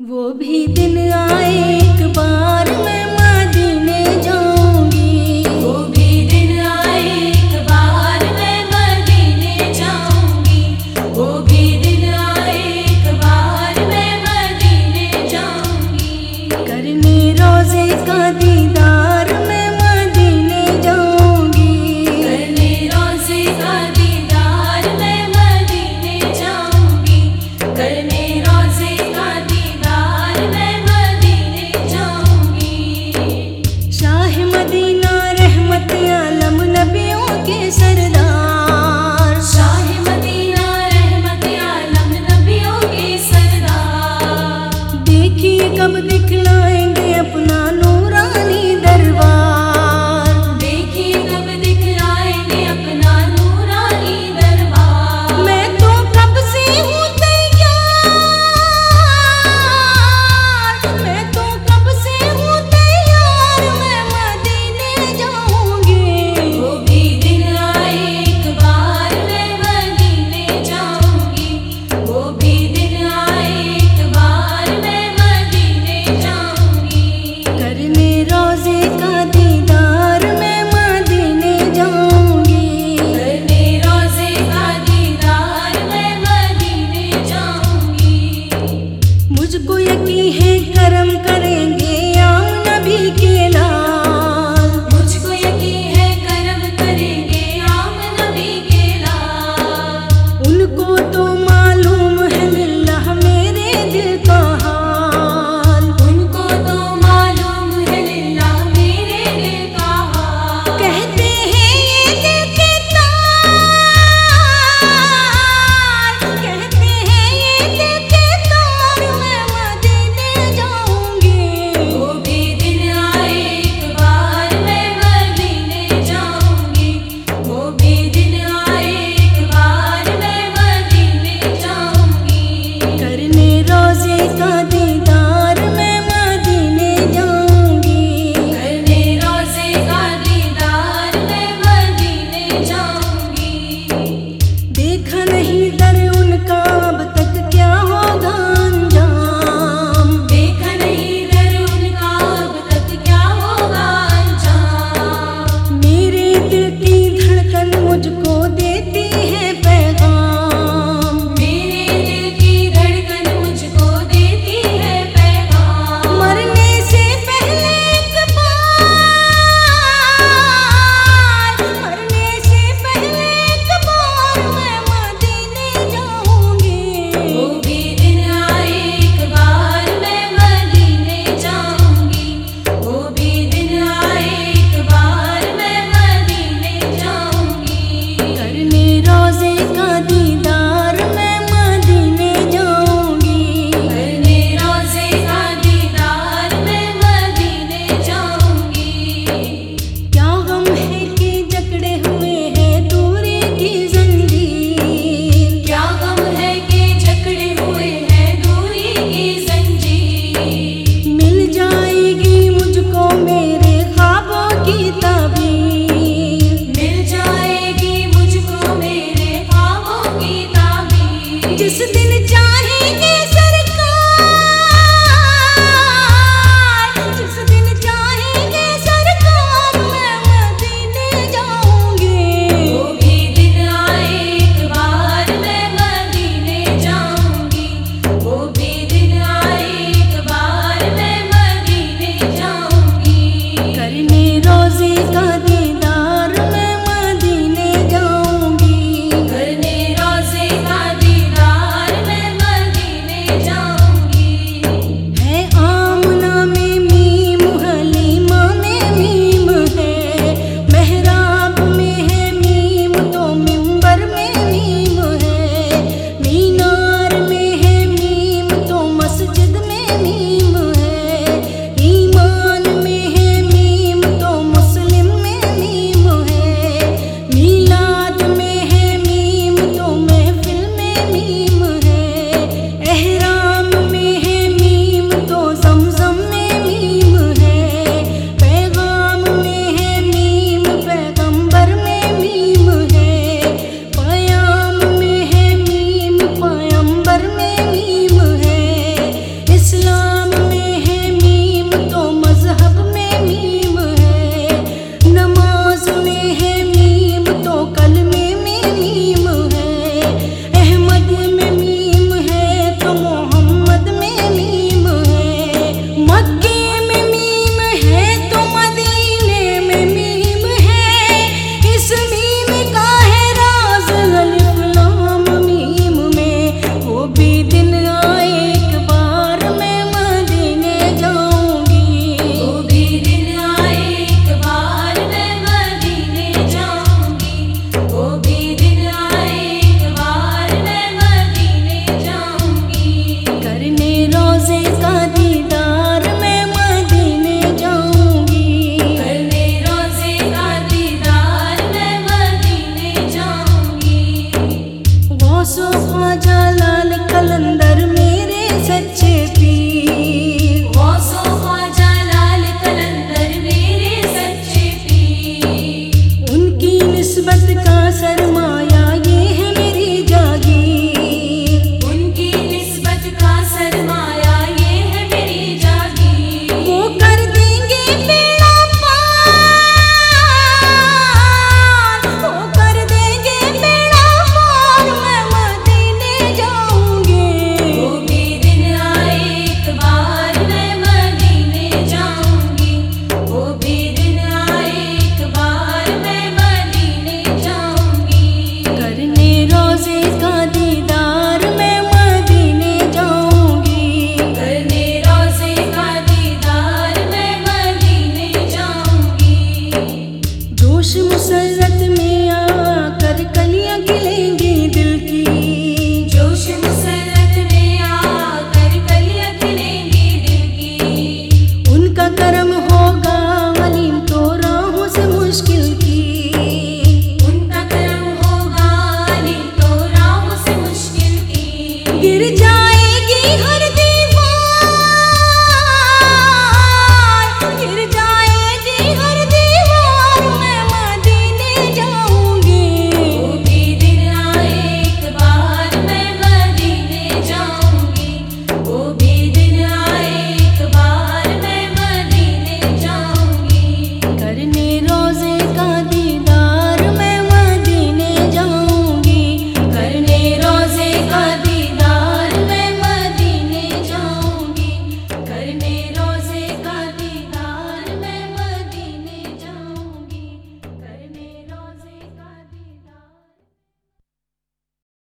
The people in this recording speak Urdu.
وہ بھی دن آئے ایک بار میں جس دن چاہیں گے آ جائے